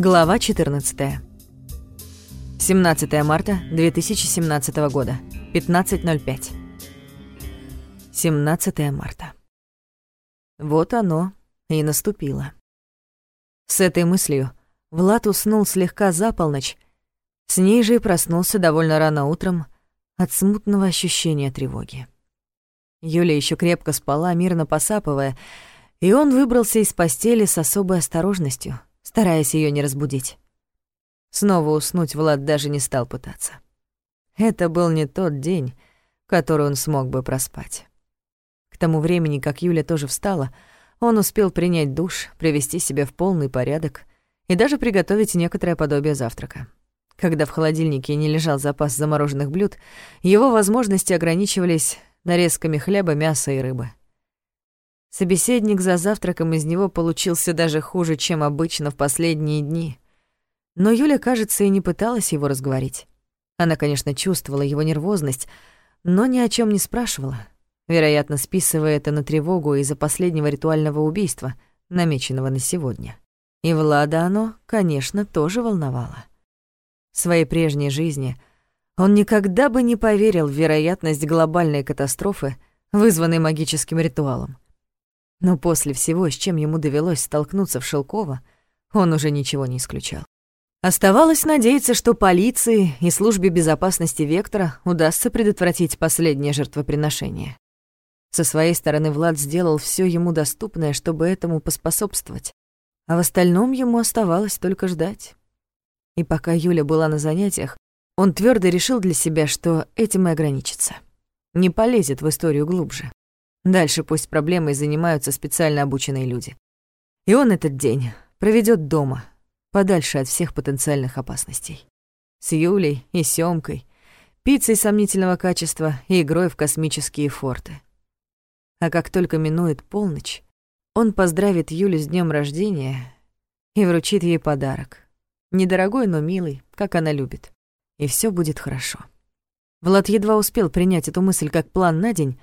Глава 14. 17 марта 2017 года. 15.05. 17 марта. Вот оно и наступило. С этой мыслью Влад уснул слегка за полночь, с ней же и проснулся довольно рано утром от смутного ощущения тревоги. Юля еще крепко спала, мирно посапывая, и он выбрался из постели с особой осторожностью, стараясь ее не разбудить. Снова уснуть Влад даже не стал пытаться. Это был не тот день, который он смог бы проспать. К тому времени, как Юля тоже встала, он успел принять душ, привести себя в полный порядок и даже приготовить некоторое подобие завтрака. Когда в холодильнике не лежал запас замороженных блюд, его возможности ограничивались нарезками хлеба, мяса и рыбы. Собеседник за завтраком из него получился даже хуже, чем обычно в последние дни. Но Юля, кажется, и не пыталась его разговорить. Она, конечно, чувствовала его нервозность, но ни о чем не спрашивала, вероятно, списывая это на тревогу из-за последнего ритуального убийства, намеченного на сегодня. И Влада оно, конечно, тоже волновало. В своей прежней жизни он никогда бы не поверил в вероятность глобальной катастрофы, вызванной магическим ритуалом. Но после всего, с чем ему довелось столкнуться в Шелково, он уже ничего не исключал. Оставалось надеяться, что полиции и службе безопасности Вектора удастся предотвратить последнее жертвоприношение. Со своей стороны Влад сделал все ему доступное, чтобы этому поспособствовать, а в остальном ему оставалось только ждать. И пока Юля была на занятиях, он твердо решил для себя, что этим и ограничится. Не полезет в историю глубже. Дальше пусть проблемой занимаются специально обученные люди. И он этот день проведет дома, подальше от всех потенциальных опасностей. С Юлей и Сёмкой, пиццей сомнительного качества и игрой в космические форты. А как только минует полночь, он поздравит Юлю с днем рождения и вручит ей подарок. Недорогой, но милый, как она любит. И все будет хорошо. Влад едва успел принять эту мысль как план на день,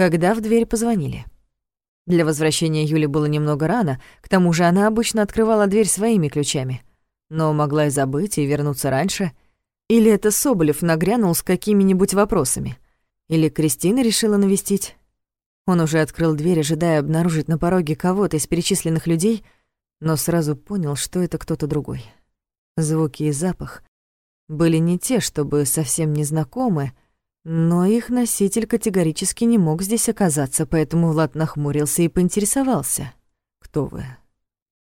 когда в дверь позвонили. Для возвращения Юли было немного рано, к тому же она обычно открывала дверь своими ключами. Но могла и забыть, и вернуться раньше. Или это Соболев нагрянул с какими-нибудь вопросами. Или Кристина решила навестить. Он уже открыл дверь, ожидая обнаружить на пороге кого-то из перечисленных людей, но сразу понял, что это кто-то другой. Звуки и запах были не те, чтобы совсем незнакомы, но их носитель категорически не мог здесь оказаться, поэтому Влад нахмурился и поинтересовался. «Кто вы?»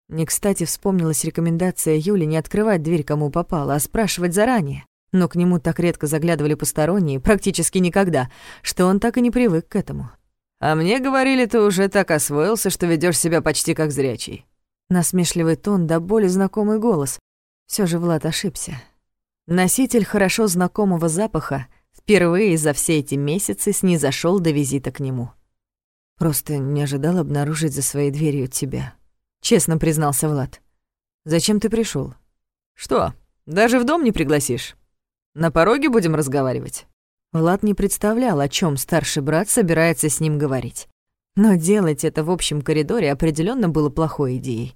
Не кстати вспомнилась рекомендация Юли не открывать дверь кому попало, а спрашивать заранее. Но к нему так редко заглядывали посторонние, практически никогда, что он так и не привык к этому. «А мне говорили, ты уже так освоился, что ведёшь себя почти как зрячий». Насмешливый тон да более знакомый голос. Всё же Влад ошибся. Носитель хорошо знакомого запаха — впервые за все эти месяцы снизошёл до визита к нему. «Просто не ожидал обнаружить за своей дверью тебя», — честно признался Влад. «Зачем ты пришёл?» «Что, даже в дом не пригласишь? На пороге будем разговаривать?» Влад не представлял, о чём старший брат собирается с ним говорить. Но делать это в общем коридоре определённо было плохой идеей,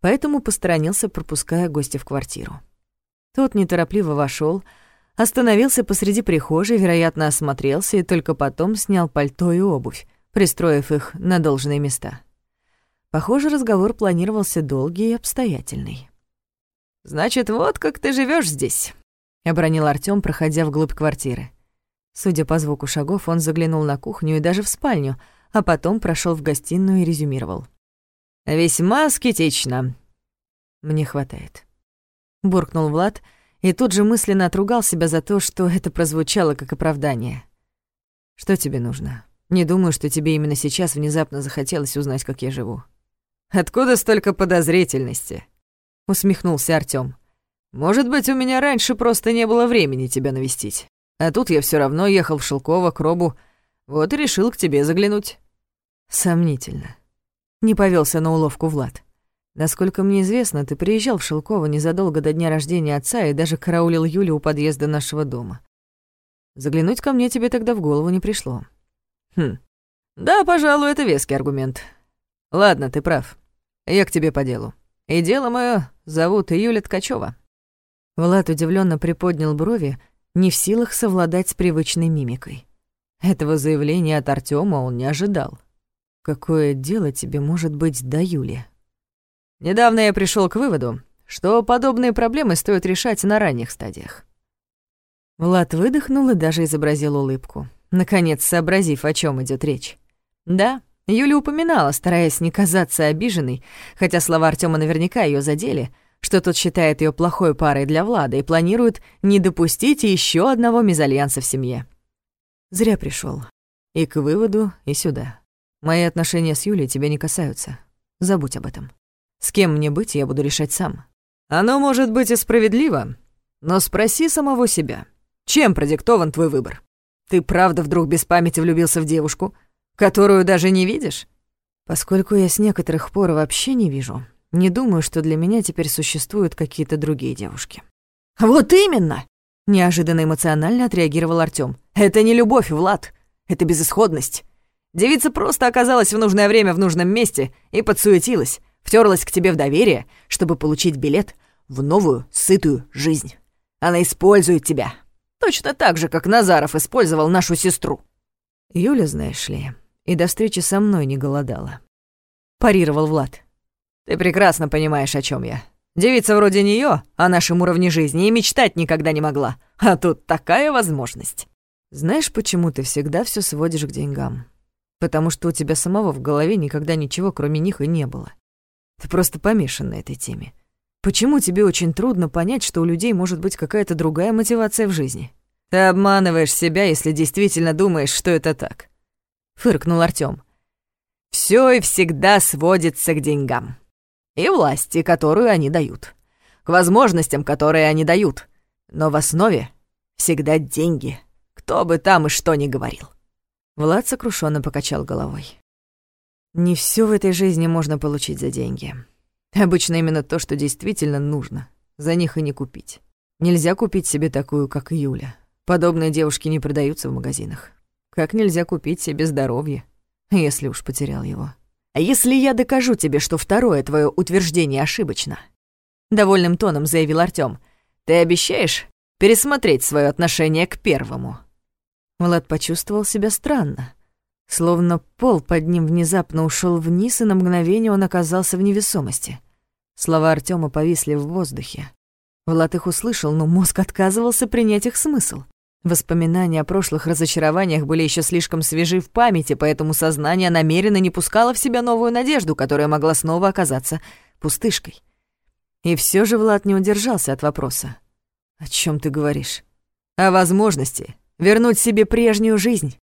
поэтому посторонился, пропуская гостя в квартиру. Тот неторопливо вошёл, Остановился посреди прихожей, вероятно, осмотрелся и только потом снял пальто и обувь, пристроив их на должные места. Похоже, разговор планировался долгий и обстоятельный. «Значит, вот как ты живешь здесь», — обронил Артём, проходя вглубь квартиры. Судя по звуку шагов, он заглянул на кухню и даже в спальню, а потом прошел в гостиную и резюмировал. «Весьма аскетично». «Мне хватает», — буркнул Влад, — и тут же мысленно отругал себя за то, что это прозвучало как оправдание. «Что тебе нужно? Не думаю, что тебе именно сейчас внезапно захотелось узнать, как я живу». «Откуда столько подозрительности?» — усмехнулся Артём. «Может быть, у меня раньше просто не было времени тебя навестить. А тут я все равно ехал в Шелково к Робу, вот и решил к тебе заглянуть». «Сомнительно». Не повелся на уловку Влад. Насколько мне известно, ты приезжал в Шелково незадолго до дня рождения отца и даже караулил Юлю у подъезда нашего дома. Заглянуть ко мне тебе тогда в голову не пришло. Хм. Да, пожалуй, это веский аргумент. Ладно, ты прав. Я к тебе по делу. И дело мое зовут Юля Ткачева. Влад удивленно приподнял брови, не в силах совладать с привычной мимикой. Этого заявления от Артема он не ожидал. Какое дело тебе может быть до Юли? Недавно я пришел к выводу, что подобные проблемы стоит решать на ранних стадиях. Влад выдохнул и даже изобразил улыбку, наконец сообразив, о чем идет речь. Да, Юля упоминала, стараясь не казаться обиженной, хотя слова Артема наверняка ее задели, что тот считает ее плохой парой для Влада и планирует не допустить еще одного мезальянса в семье. Зря пришел. И к выводу, и сюда. Мои отношения с Юлей тебя не касаются. Забудь об этом. С кем мне быть, я буду решать сам. Оно может быть и справедливо, но спроси самого себя, чем продиктован твой выбор? Ты правда вдруг без памяти влюбился в девушку, которую даже не видишь? Поскольку я с некоторых пор вообще не вижу, не думаю, что для меня теперь существуют какие-то другие девушки. Вот именно! Неожиданно эмоционально отреагировал Артём. Это не любовь, Влад, это безысходность. Девица просто оказалась в нужное время в нужном месте и подсуетилась, втерлась к тебе в доверие, чтобы получить билет в новую, сытую жизнь. Она использует тебя. Точно так же, как Назаров использовал нашу сестру. Юля, знаешь ли, и до встречи со мной не голодала. Парировал Влад. Ты прекрасно понимаешь, о чем я. Девица вроде нее о нашем уровне жизни и мечтать никогда не могла. А тут такая возможность. Знаешь, почему ты всегда все сводишь к деньгам? Потому что у тебя самого в голове никогда ничего, кроме них, и не было. Ты просто помешан на этой теме. Почему тебе очень трудно понять, что у людей может быть какая-то другая мотивация в жизни? Ты обманываешь себя, если действительно думаешь, что это так. Фыркнул Артём. Всё и всегда сводится к деньгам. И власти, которую они дают. К возможностям, которые они дают. Но в основе всегда деньги, кто бы там и что ни говорил. Влад сокрушенно покачал головой. Не все в этой жизни можно получить за деньги. Обычно именно то, что действительно нужно. За них и не купить. Нельзя купить себе такую, как Юля. Подобные девушки не продаются в магазинах. Как нельзя купить себе здоровье, если уж потерял его. А если я докажу тебе, что второе твое утверждение ошибочно? Довольным тоном заявил Артём. Ты обещаешь пересмотреть свое отношение к первому? Влад почувствовал себя странно. Словно пол под ним внезапно ушел вниз, и на мгновение он оказался в невесомости. Слова Артема повисли в воздухе. Влад их услышал, но мозг отказывался принять их смысл. Воспоминания о прошлых разочарованиях были еще слишком свежи в памяти, поэтому сознание намеренно не пускало в себя новую надежду, которая могла снова оказаться пустышкой. И все же Влад не удержался от вопроса. «О чем ты говоришь?» «О возможности вернуть себе прежнюю жизнь»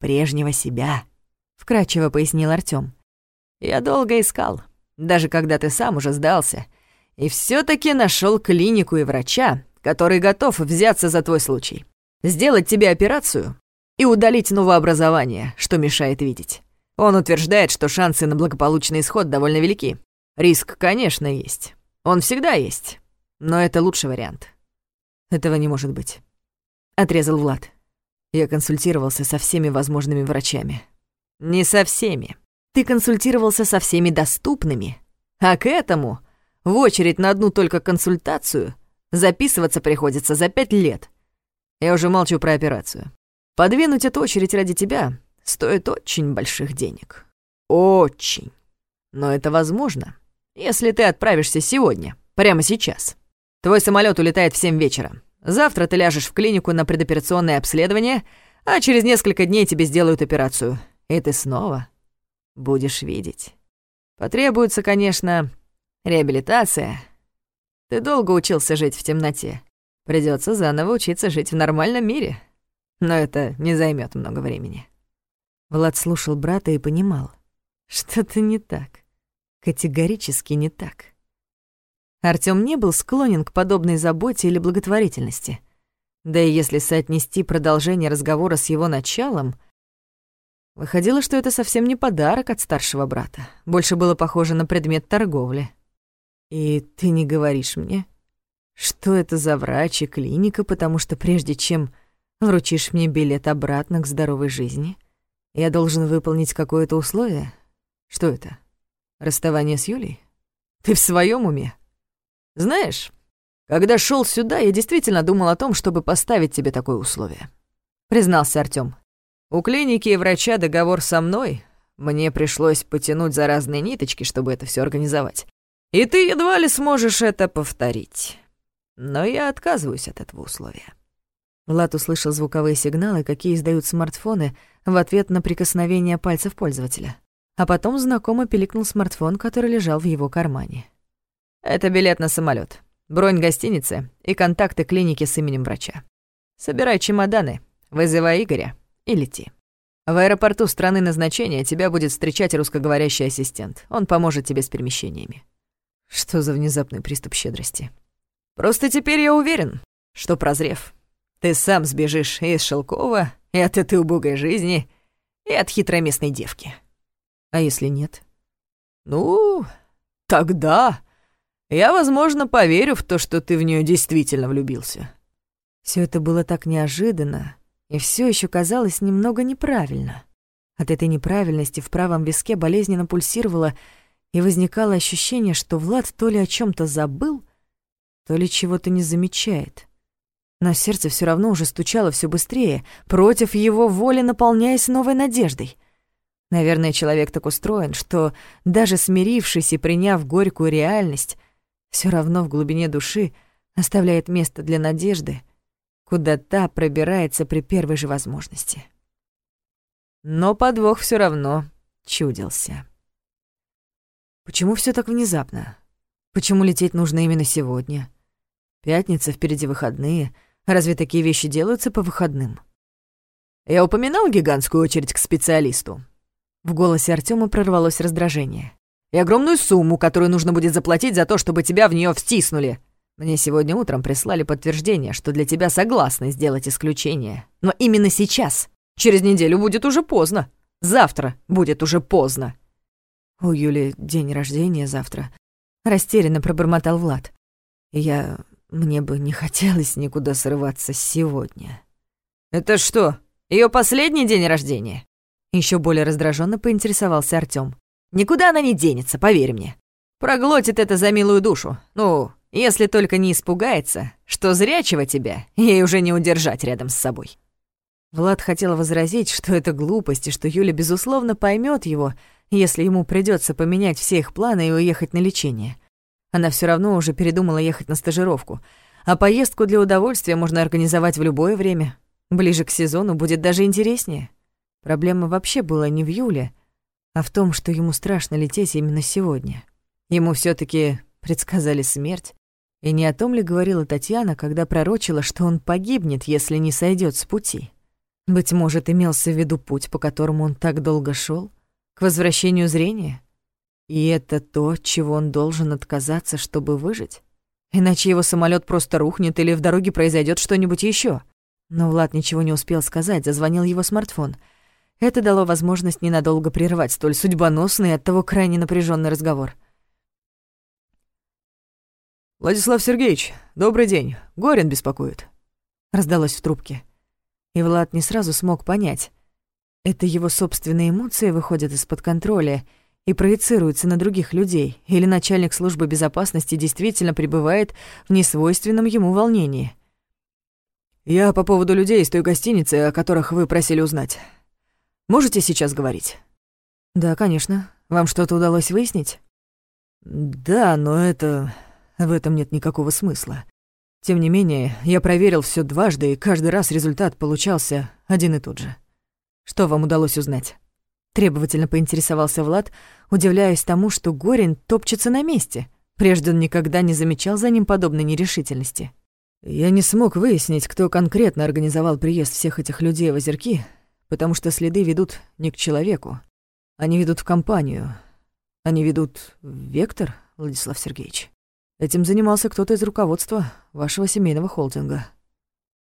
прежнего себя», — вкратчиво пояснил Артём. «Я долго искал, даже когда ты сам уже сдался, и все таки нашел клинику и врача, который готов взяться за твой случай, сделать тебе операцию и удалить новообразование, что мешает видеть. Он утверждает, что шансы на благополучный исход довольно велики. Риск, конечно, есть. Он всегда есть, но это лучший вариант». «Этого не может быть», — отрезал Влад. Я консультировался со всеми возможными врачами. Не со всеми. Ты консультировался со всеми доступными. А к этому в очередь на одну только консультацию записываться приходится за пять лет. Я уже молчу про операцию. Подвинуть эту очередь ради тебя стоит очень больших денег. Очень. Но это возможно, если ты отправишься сегодня, прямо сейчас. Твой самолет улетает в семь вечера. Завтра ты ляжешь в клинику на предоперационное обследование, а через несколько дней тебе сделают операцию. И ты снова будешь видеть. Потребуется, конечно, реабилитация. Ты долго учился жить в темноте. Придется заново учиться жить в нормальном мире. Но это не займет много времени. Влад слушал брата и понимал, что-то не так. Категорически не так. Артём не был склонен к подобной заботе или благотворительности. Да и если соотнести продолжение разговора с его началом, выходило, что это совсем не подарок от старшего брата. Больше было похоже на предмет торговли. «И ты не говоришь мне, что это за врач и клиника, потому что прежде чем вручишь мне билет обратно к здоровой жизни, я должен выполнить какое-то условие? Что это? Расставание с Юлей?» Ты в своем уме? Знаешь, когда шел сюда, я действительно думал о том, чтобы поставить тебе такое условие. Признался Артём. У клиники и врача договор со мной. Мне пришлось потянуть за разные ниточки, чтобы это все организовать. И ты едва ли сможешь это повторить. Но я отказываюсь от этого условия. Влад услышал звуковые сигналы, какие издают смартфоны в ответ на прикосновение пальцев пользователя. А потом знакомо пиликнул смартфон, который лежал в его кармане. «Это билет на самолет, бронь гостиницы и контакты клиники с именем врача. Собирай чемоданы, вызывай Игоря и лети. В аэропорту страны назначения тебя будет встречать русскоговорящий ассистент. Он поможет тебе с перемещениями». Что за внезапный приступ щедрости? «Просто теперь я уверен, что прозрев, ты сам сбежишь из Шелкова, и от этой убогой жизни, и от хитрой местной девки. А если нет? Ну, тогда я, возможно, поверю в то, что ты в нее действительно влюбился. Все это было так неожиданно, и все еще казалось немного неправильно. От этой неправильности в правом виске болезненно пульсировало, и возникало ощущение, что Влад то ли о чем то забыл, то ли чего-то не замечает. Но сердце все равно уже стучало все быстрее, против его воли наполняясь новой надеждой. Наверное, человек так устроен, что даже смирившись и приняв горькую реальность, все равно в глубине души оставляет место для надежды, куда та пробирается при первой же возможности. Но подвох все равно чудился. Почему все так внезапно? Почему лететь нужно именно сегодня? Пятница, впереди выходные — Разве такие вещи делаются по выходным? Я упоминал гигантскую очередь к специалисту. В голосе Артема прорвалось раздражение. И огромную сумму, которую нужно будет заплатить за то, чтобы тебя в нее втиснули. Мне сегодня утром прислали подтверждение, что для тебя согласны сделать исключение. Но именно сейчас. Через неделю будет уже поздно. Завтра будет уже поздно. У Юли день рождения завтра. Растерянно пробормотал Влад. Я мне бы не хотелось никуда срываться сегодня. Это что, ее последний день рождения? Еще более раздраженно поинтересовался Артём. Никуда она не денется, поверь мне. Проглотит это за милую душу. Ну, если только не испугается, что зрячего тебя ей уже не удержать рядом с собой. Влад хотел возразить, что это глупость, и что Юля, безусловно, поймет его, если ему придется поменять все их планы и уехать на лечение. Она все равно уже передумала ехать на стажировку. А поездку для удовольствия можно организовать в любое время. Ближе к сезону будет даже интереснее. Проблема вообще была не в Юле, а в том, что ему страшно лететь именно сегодня. Ему все таки предсказали смерть. И не о том ли говорила Татьяна, когда пророчила, что он погибнет, если не сойдет с пути? Быть может, имелся в виду путь, по которому он так долго шел, к возвращению зрения? И это то, чего он должен отказаться, чтобы выжить? Иначе его самолет просто рухнет или в дороге произойдет что-нибудь еще. Но Влад ничего не успел сказать, зазвонил его смартфон. Это дало возможность ненадолго прервать столь судьбоносный и оттого крайне напряженный разговор. «Владислав Сергеевич, добрый день. Горин беспокоит», — раздалось в трубке. И Влад не сразу смог понять. Это его собственные эмоции выходят из-под контроля — и проецируется на других людей, или начальник службы безопасности действительно пребывает в несвойственном ему волнении. «Я по поводу людей из той гостиницы, о которых вы просили узнать. Можете сейчас говорить?» «Да, конечно. Вам что-то удалось выяснить?» «Да, но это... в этом нет никакого смысла. Тем не менее, я проверил все дважды, и каждый раз результат получался один и тот же. Что вам удалось узнать?» Требовательно поинтересовался Влад, удивляясь тому, что Горин топчется на месте. Прежде он никогда не замечал за ним подобной нерешительности. «Я не смог выяснить, кто конкретно организовал приезд всех этих людей в озерки, потому что следы ведут не к человеку. Они ведут в компанию. Они ведут в вектор, Владислав Сергеевич. Этим занимался кто-то из руководства вашего семейного холдинга».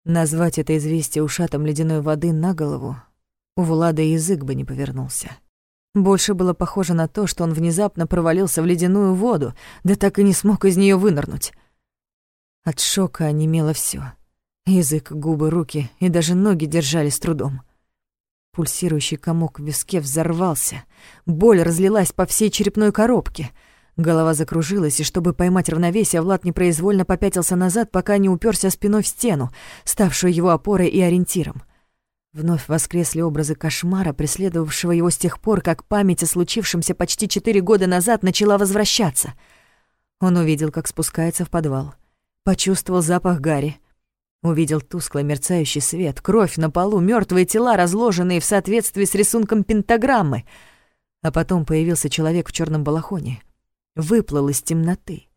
Назвать это известие ушатом ледяной воды на голову у Влада язык бы не повернулся. Больше было похоже на то, что он внезапно провалился в ледяную воду, да так и не смог из нее вынырнуть. От шока онемело все: Язык, губы, руки и даже ноги держали с трудом. Пульсирующий комок в виске взорвался. Боль разлилась по всей черепной коробке. Голова закружилась, и чтобы поймать равновесие, Влад непроизвольно попятился назад, пока не уперся спиной в стену, ставшую его опорой и ориентиром. Вновь воскресли образы кошмара, преследовавшего его с тех пор, как память о случившемся почти четыре года назад начала возвращаться. Он увидел, как спускается в подвал. Почувствовал запах гари. Увидел тускло мерцающий свет, кровь на полу, мертвые тела, разложенные в соответствии с рисунком пентаграммы. А потом появился человек в черном балахоне. Выплыл из темноты.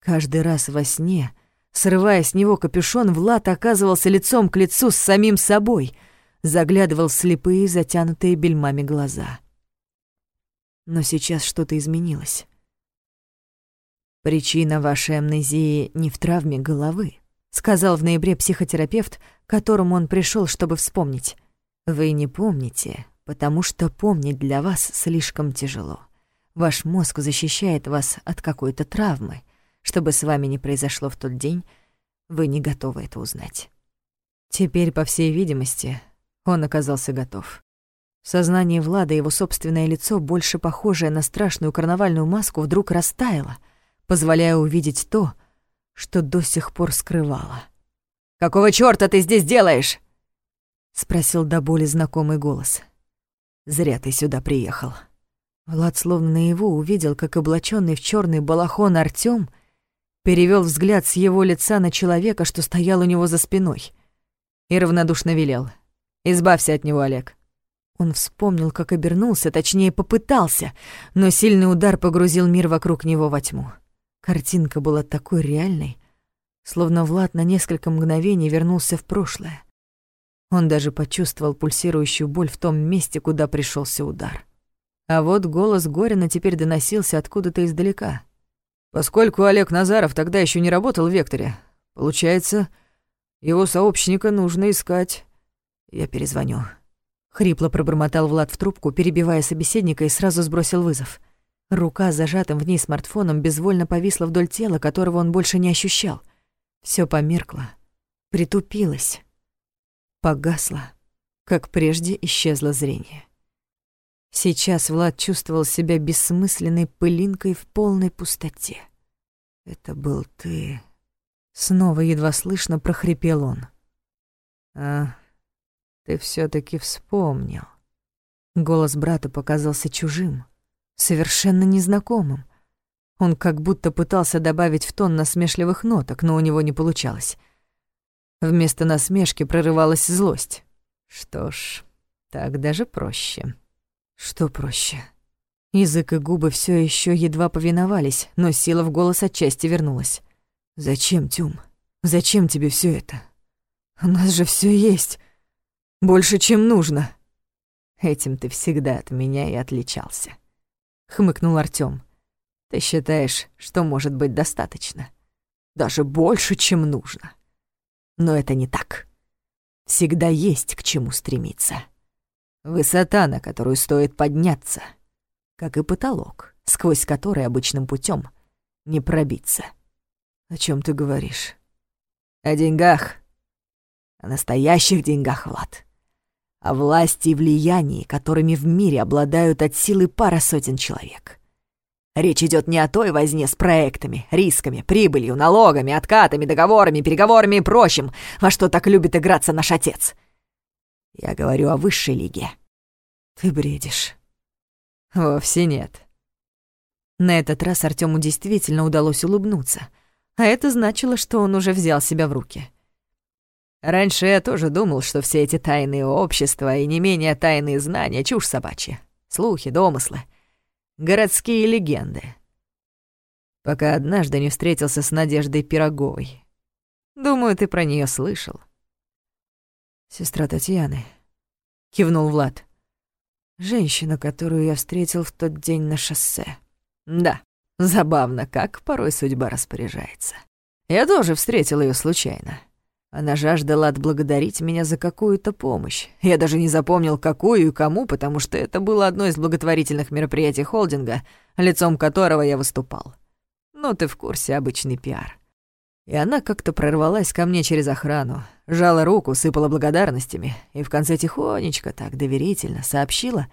Каждый раз во сне, срывая с него капюшон, Влад оказывался лицом к лицу с самим собой — заглядывал в слепые, затянутые бельмами глаза. Но сейчас что-то изменилось. «Причина вашей амнезии не в травме головы», — сказал в ноябре психотерапевт, к которому он пришел, чтобы вспомнить. «Вы не помните, потому что помнить для вас слишком тяжело. Ваш мозг защищает вас от какой-то травмы. Чтобы с вами не произошло в тот день, вы не готовы это узнать. Теперь, по всей видимости, он оказался готов. В сознании Влада его собственное лицо, больше похожее на страшную карнавальную маску, вдруг растаяло, позволяя увидеть то, что до сих пор скрывало. «Какого чёрта ты здесь делаешь?» — спросил до боли знакомый голос. «Зря ты сюда приехал». Влад словно наяву увидел, как облачённый в чёрный балахон Артём перевёл взгляд с его лица на человека, что стоял у него за спиной, и равнодушно велел — Избавься от него, Олег». Он вспомнил, как обернулся, точнее, попытался, но сильный удар погрузил мир вокруг него во тьму. Картинка была такой реальной, словно Влад на несколько мгновений вернулся в прошлое. Он даже почувствовал пульсирующую боль в том месте, куда пришелся удар. А вот голос Горина теперь доносился откуда-то издалека. Поскольку Олег Назаров тогда еще не работал в «Векторе», получается, его сообщника нужно искать «Я перезвоню». Хрипло пробормотал Влад в трубку, перебивая собеседника, и сразу сбросил вызов. Рука зажатым в ней смартфоном безвольно повисла вдоль тела, которого он больше не ощущал. Всё померкло, притупилось, погасло, как прежде исчезло зрение. Сейчас Влад чувствовал себя бессмысленной пылинкой в полной пустоте. «Это был ты...» Снова едва слышно прохрипел он. «А, ты все таки вспомнил». Голос брата показался чужим, совершенно незнакомым. Он как будто пытался добавить в тон насмешливых ноток, но у него не получалось. Вместо насмешки прорывалась злость. Что ж, так даже проще. Что проще? Язык и губы все еще едва повиновались, но сила в голос отчасти вернулась. «Зачем, Тюм? Зачем тебе все это? У нас же все есть. Больше, чем нужно. Этим ты всегда от меня и отличался. Хмыкнул Артём. Ты считаешь, что может быть достаточно? Даже больше, чем нужно. Но это не так. Всегда есть к чему стремиться. Высота, на которую стоит подняться, как и потолок, сквозь который обычным путем не пробиться. О чем ты говоришь? О деньгах. О настоящих деньгах, Влад о власти и влиянии, которыми в мире обладают от силы пара сотен человек. Речь идет не о той возне с проектами, рисками, прибылью, налогами, откатами, договорами, переговорами и прочим, во что так любит играться наш отец. Я говорю о высшей лиге. Ты бредишь. Вовсе нет. На этот раз Артёму действительно удалось улыбнуться, а это значило, что он уже взял себя в руки — Раньше я тоже думал, что все эти тайные общества и не менее тайные знания — чушь собачья. Слухи, домыслы, городские легенды. Пока однажды не встретился с Надеждой Пироговой. Думаю, ты про нее слышал. «Сестра Татьяны», — кивнул Влад. «Женщина, которую я встретил в тот день на шоссе». «Да, забавно, как порой судьба распоряжается. Я тоже встретил ее случайно». Она жаждала отблагодарить меня за какую-то помощь. Я даже не запомнил, какую и кому, потому что это было одно из благотворительных мероприятий холдинга, лицом которого я выступал. Ну, ты в курсе, обычный пиар. И она как-то прорвалась ко мне через охрану, жала руку, сыпала благодарностями и в конце тихонечко, так доверительно сообщила,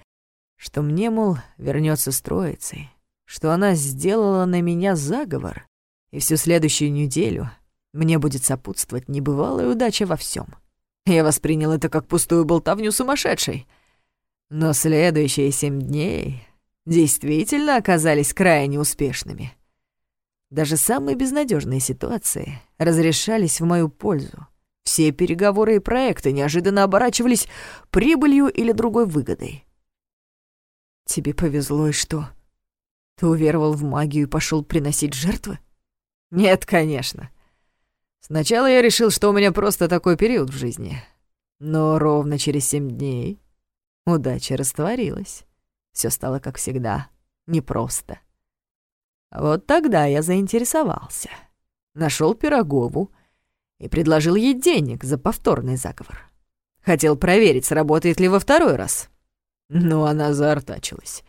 что мне, мол, вернется с троицей, что она сделала на меня заговор, и всю следующую неделю мне будет сопутствовать небывалая удача во всем. Я воспринял это как пустую болтовню сумасшедшей. Но следующие семь дней действительно оказались крайне успешными. Даже самые безнадежные ситуации разрешались в мою пользу. Все переговоры и проекты неожиданно оборачивались прибылью или другой выгодой. Тебе повезло и что? Ты уверовал в магию и пошел приносить жертвы? Нет, конечно. Сначала я решил, что у меня просто такой период в жизни. Но ровно через семь дней удача растворилась. Все стало как всегда, непросто. Вот тогда я заинтересовался. Нашел Пирогову и предложил ей денег за повторный заговор. Хотел проверить, сработает ли во второй раз. Но она заортачилась.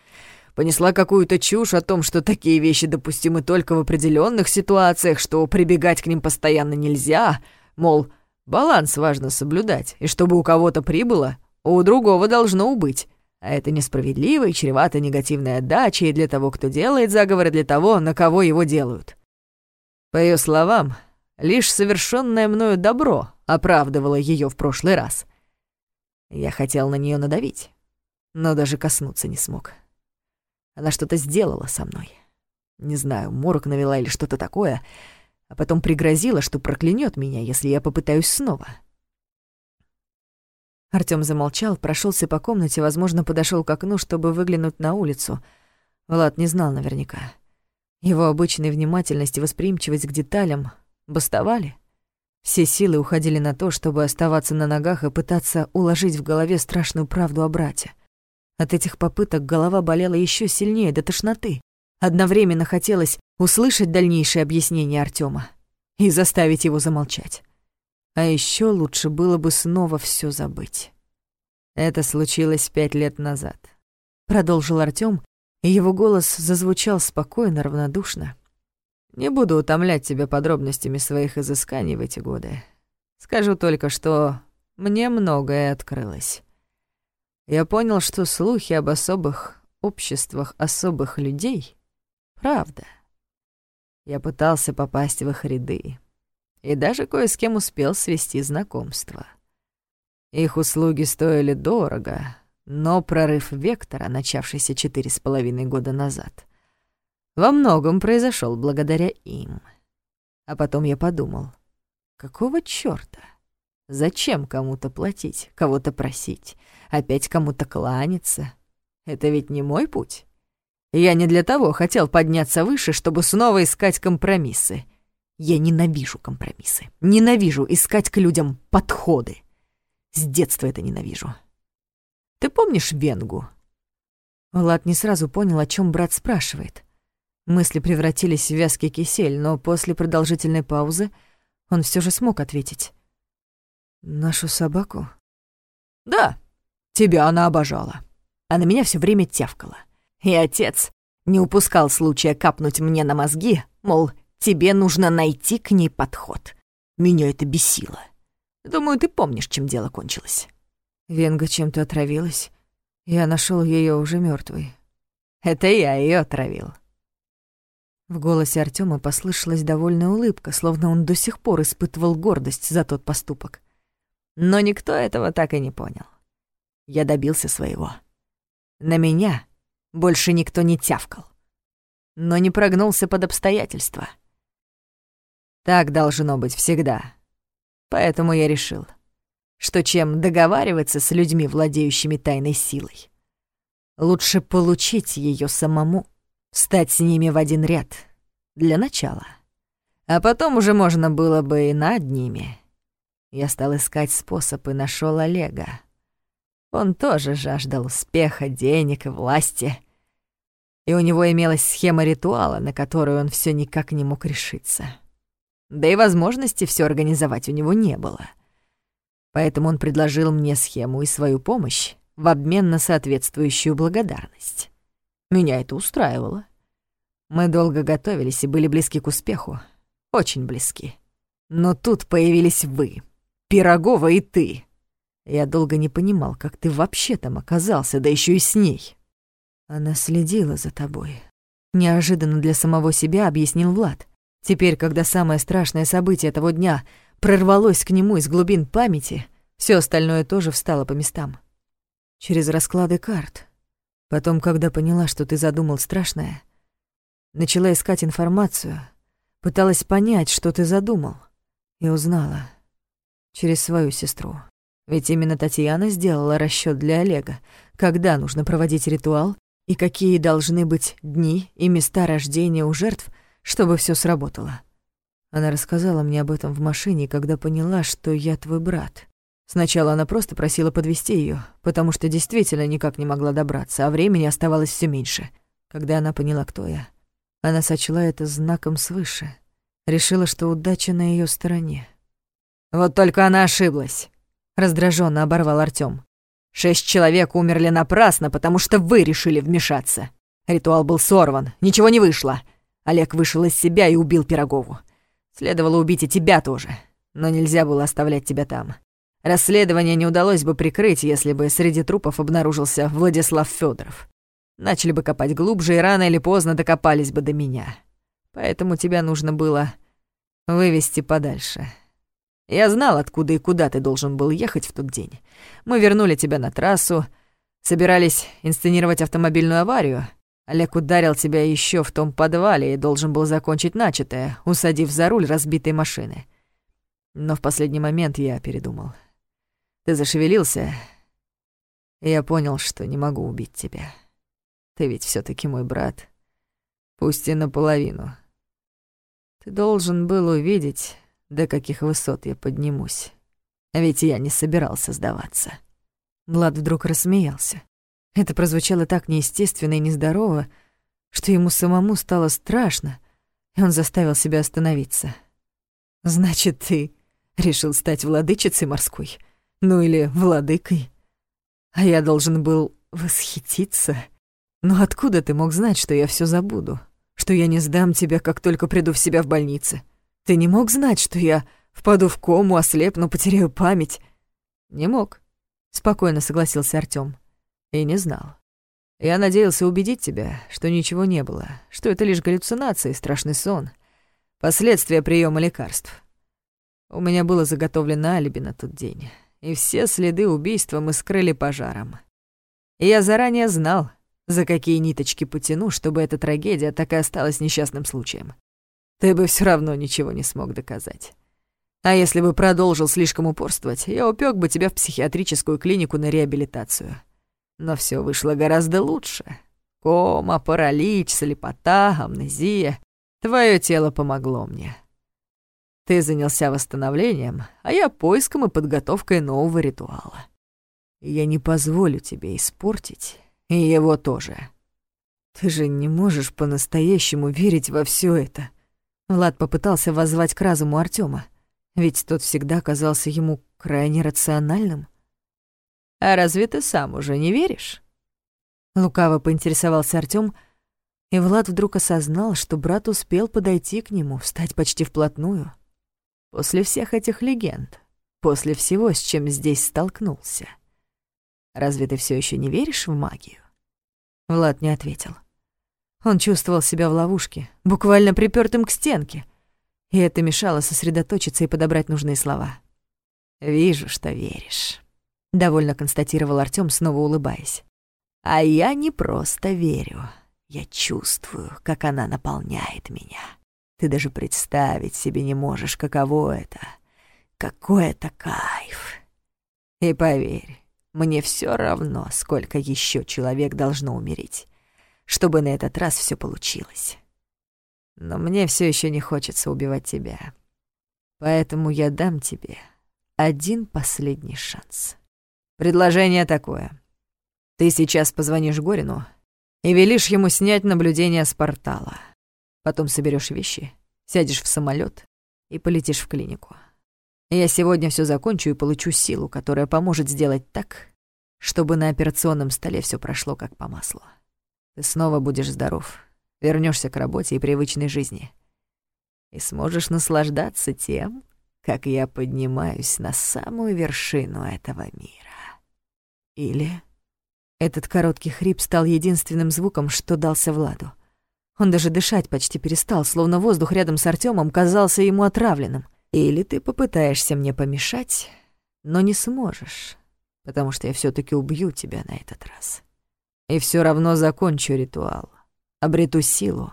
Понесла какую-то чушь о том, что такие вещи допустимы только в определенных ситуациях, что прибегать к ним постоянно нельзя, мол, баланс важно соблюдать, и чтобы у кого-то прибыло, у другого должно убыть. А это несправедливо и чревато негативной отдачей для того, кто делает заговоры, для того, на кого его делают. По ее словам, лишь совершенное мною добро оправдывало ее в прошлый раз. Я хотел на нее надавить, но даже коснуться не смог. Она что-то сделала со мной. Не знаю, морок навела или что-то такое, а потом пригрозила, что проклянет меня, если я попытаюсь снова. Артём замолчал, прошелся по комнате, возможно, подошел к окну, чтобы выглянуть на улицу. Влад не знал наверняка. Его обычная внимательность и восприимчивость к деталям бастовали. Все силы уходили на то, чтобы оставаться на ногах и пытаться уложить в голове страшную правду о брате. От этих попыток голова болела еще сильнее до тошноты. Одновременно хотелось услышать дальнейшее объяснение Артема и заставить его замолчать. А еще лучше было бы снова все забыть. Это случилось пять лет назад. Продолжил Артём, и его голос зазвучал спокойно, равнодушно. Не буду утомлять тебя подробностями своих изысканий в эти годы. Скажу только, что мне многое открылось. Я понял, что слухи об особых обществах особых людей — правда. Я пытался попасть в их ряды, и даже кое с кем успел свести знакомство. Их услуги стоили дорого, но прорыв Вектора, начавшийся четыре с половиной года назад, во многом произошел благодаря им. А потом я подумал, какого чёрта? Зачем кому-то платить, кого-то просить, опять кому-то кланяться? Это ведь не мой путь. Я не для того хотел подняться выше, чтобы снова искать компромиссы — я ненавижу компромиссы. Ненавижу искать к людям подходы. С детства это ненавижу. Ты помнишь Венгу? Влад не сразу понял, о чем брат спрашивает. Мысли превратились в вязкий кисель, но после продолжительной паузы он все же смог ответить. «Нашу собаку?» «Да, тебя она обожала, а на меня все время тявкала. И отец не упускал случая капнуть мне на мозги, мол, Тебе нужно найти к ней подход. Меня это бесило. Думаю, ты помнишь, чем дело кончилось». Венга чем-то отравилась. Я нашел ее уже мертвой. Это я ее отравил. В голосе Артема послышалась довольная улыбка, словно он до сих пор испытывал гордость за тот поступок. Но никто этого так и не понял. Я добился своего. На меня больше никто не тявкал, но не прогнулся под обстоятельства. Так должно быть всегда. Поэтому я решил, что чем договариваться с людьми, владеющими тайной силой, лучше получить ее самому, стать с ними в один ряд для начала. А потом уже можно было бы и над ними. Я стал искать способ и нашел Олега. Он тоже жаждал успеха, денег и власти. И у него имелась схема ритуала, на которую он все никак не мог решиться. Да и возможности все организовать у него не было. Поэтому он предложил мне схему и свою помощь в обмен на соответствующую благодарность. Меня это устраивало. Мы долго готовились и были близки к успеху. Очень близки. Но тут появились вы, Пирогова и ты. Я долго не понимал, как ты вообще там оказался, да еще и с ней. Она следила за тобой. Неожиданно для самого себя объяснил Влад. Теперь, когда самое страшное событие того дня прорвалось к нему из глубин памяти, все остальное тоже встало по местам. Через расклады карт. Потом, когда поняла, что ты задумал страшное, начала искать информацию, пыталась понять, что ты задумал, и узнала через свою сестру. Ведь именно Татьяна сделала расчет для Олега, когда нужно проводить ритуал и какие должны быть дни и места рождения у жертв, чтобы все сработало. Она рассказала мне об этом в машине, когда поняла, что я твой брат. Сначала она просто просила подвести ее, потому что действительно никак не могла добраться, а времени оставалось все меньше. Когда она поняла, кто я, она сочла это знаком свыше. Решила, что удача на ее стороне. Вот только она ошиблась раздраженно оборвал Артём. Шесть человек умерли напрасно, потому что вы решили вмешаться. Ритуал был сорван, ничего не вышло. Олег вышел из себя и убил Пирогову. Следовало убить и тебя тоже, но нельзя было оставлять тебя там. Расследование не удалось бы прикрыть, если бы среди трупов обнаружился Владислав Федоров. Начали бы копать глубже и рано или поздно докопались бы до меня. Поэтому тебя нужно было вывести подальше. Я знал, откуда и куда ты должен был ехать в тот день. Мы вернули тебя на трассу, собирались инсценировать автомобильную аварию. Олег ударил тебя еще в том подвале и должен был закончить начатое, усадив за руль разбитой машины. Но в последний момент я передумал. Ты зашевелился, и я понял, что не могу убить тебя. Ты ведь все таки мой брат, пусть и наполовину. Ты должен был увидеть до каких высот я поднимусь. Ведь я не собирался сдаваться. Влад вдруг рассмеялся. Это прозвучало так неестественно и нездорово, что ему самому стало страшно, и он заставил себя остановиться. «Значит, ты решил стать владычицей морской? Ну или владыкой? А я должен был восхититься? Но откуда ты мог знать, что я все забуду? Что я не сдам тебя, как только приду в себя в больнице?» Ты не мог знать, что я впаду в кому, ослепну, потеряю память?» «Не мог», — спокойно согласился Артём. «И не знал. Я надеялся убедить тебя, что ничего не было, что это лишь галлюцинации, страшный сон, последствия приема лекарств. У меня было заготовлено алиби на тот день, и все следы убийства мы скрыли пожаром. И я заранее знал, за какие ниточки потяну, чтобы эта трагедия так и осталась несчастным случаем ты бы все равно ничего не смог доказать. А если бы продолжил слишком упорствовать, я упек бы тебя в психиатрическую клинику на реабилитацию. Но все вышло гораздо лучше. Кома, паралич, слепота, амнезия. Твое тело помогло мне. Ты занялся восстановлением, а я поиском и подготовкой нового ритуала. Я не позволю тебе испортить, и его тоже. Ты же не можешь по-настоящему верить во все это. Влад попытался воззвать к разуму Артема, ведь тот всегда казался ему крайне рациональным. «А разве ты сам уже не веришь?» Лукаво поинтересовался Артём, и Влад вдруг осознал, что брат успел подойти к нему, встать почти вплотную. После всех этих легенд, после всего, с чем здесь столкнулся. «Разве ты все еще не веришь в магию?» Влад не ответил. Он чувствовал себя в ловушке, буквально припёртым к стенке. И это мешало сосредоточиться и подобрать нужные слова. «Вижу, что веришь», — довольно констатировал Артём, снова улыбаясь. «А я не просто верю. Я чувствую, как она наполняет меня. Ты даже представить себе не можешь, каково это. Какой это кайф. И поверь, мне всё равно, сколько ещё человек должно умереть чтобы на этот раз все получилось. Но мне все еще не хочется убивать тебя. Поэтому я дам тебе один последний шанс. Предложение такое. Ты сейчас позвонишь Горину и велишь ему снять наблюдение с портала. Потом соберешь вещи, сядешь в самолет и полетишь в клинику. Я сегодня все закончу и получу силу, которая поможет сделать так, чтобы на операционном столе все прошло как по маслу. Ты снова будешь здоров, вернешься к работе и привычной жизни. И сможешь наслаждаться тем, как я поднимаюсь на самую вершину этого мира. Или... Этот короткий хрип стал единственным звуком, что дался Владу. Он даже дышать почти перестал, словно воздух рядом с Артемом казался ему отравленным. «Или ты попытаешься мне помешать, но не сможешь, потому что я все таки убью тебя на этот раз. И все равно закончу ритуал, обрету силу,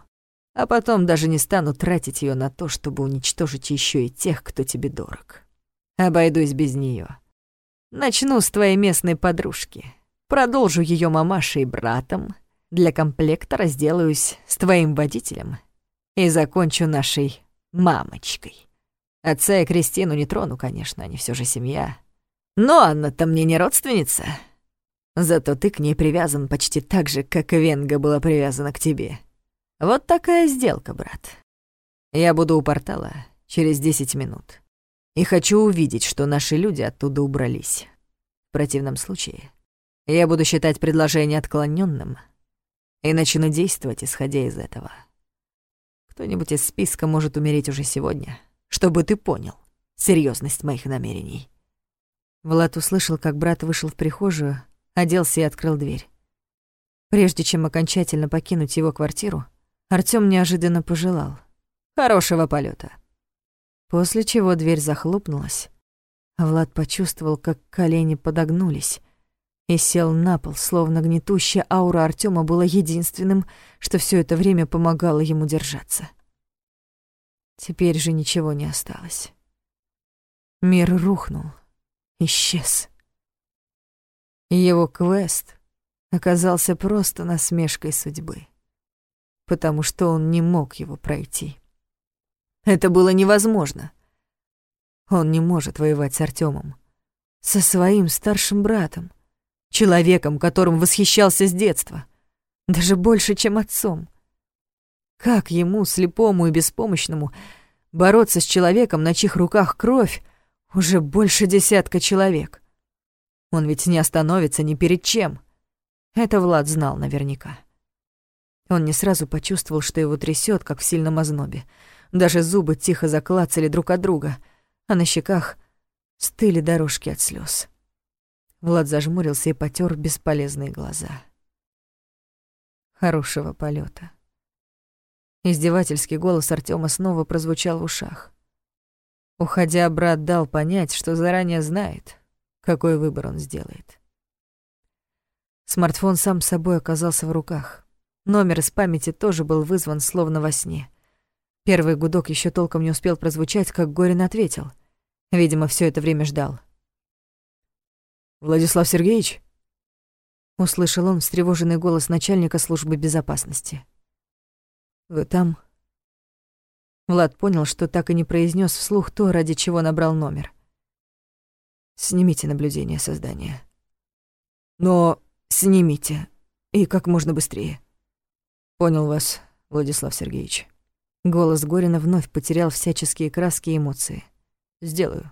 а потом даже не стану тратить ее на то, чтобы уничтожить еще и тех, кто тебе дорог. Обойдусь без нее. Начну с твоей местной подружки, продолжу ее мамашей и братом, для комплекта разделаюсь с твоим водителем и закончу нашей мамочкой. Отца и Кристину не трону, конечно, они все же семья. Но Анна-то мне не родственница. Зато ты к ней привязан почти так же, как Венга была привязана к тебе. Вот такая сделка, брат. Я буду у портала через 10 минут. И хочу увидеть, что наши люди оттуда убрались. В противном случае я буду считать предложение отклоненным и начну действовать, исходя из этого. Кто-нибудь из списка может умереть уже сегодня, чтобы ты понял серьезность моих намерений». Влад услышал, как брат вышел в прихожую, оделся и открыл дверь. Прежде чем окончательно покинуть его квартиру, Артём неожиданно пожелал. «Хорошего полета. После чего дверь захлопнулась, а Влад почувствовал, как колени подогнулись, и сел на пол, словно гнетущая аура Артема была единственным, что все это время помогало ему держаться. Теперь же ничего не осталось. Мир рухнул, исчез. Его квест оказался просто насмешкой судьбы, потому что он не мог его пройти. Это было невозможно. Он не может воевать с Артемом, со своим старшим братом, человеком, которым восхищался с детства, даже больше, чем отцом. Как ему, слепому и беспомощному, бороться с человеком, на чьих руках кровь, уже больше десятка человек? Он ведь не остановится ни перед чем. Это Влад знал наверняка. Он не сразу почувствовал, что его трясет, как в сильном ознобе. Даже зубы тихо заклацали друг от друга, а на щеках стыли дорожки от слез. Влад зажмурился и потер бесполезные глаза. Хорошего полета. Издевательский голос Артема снова прозвучал в ушах. Уходя, брат дал понять, что заранее знает, какой выбор он сделает. Смартфон сам собой оказался в руках. Номер из памяти тоже был вызван словно во сне. Первый гудок еще толком не успел прозвучать, как Горин ответил. Видимо, все это время ждал. «Владислав Сергеевич?» Услышал он встревоженный голос начальника службы безопасности. «Вы там?» Влад понял, что так и не произнес вслух то, ради чего набрал номер. «Снимите наблюдение создания». «Но снимите, и как можно быстрее». «Понял вас, Владислав Сергеевич». Голос Горина вновь потерял всяческие краски и эмоции. «Сделаю».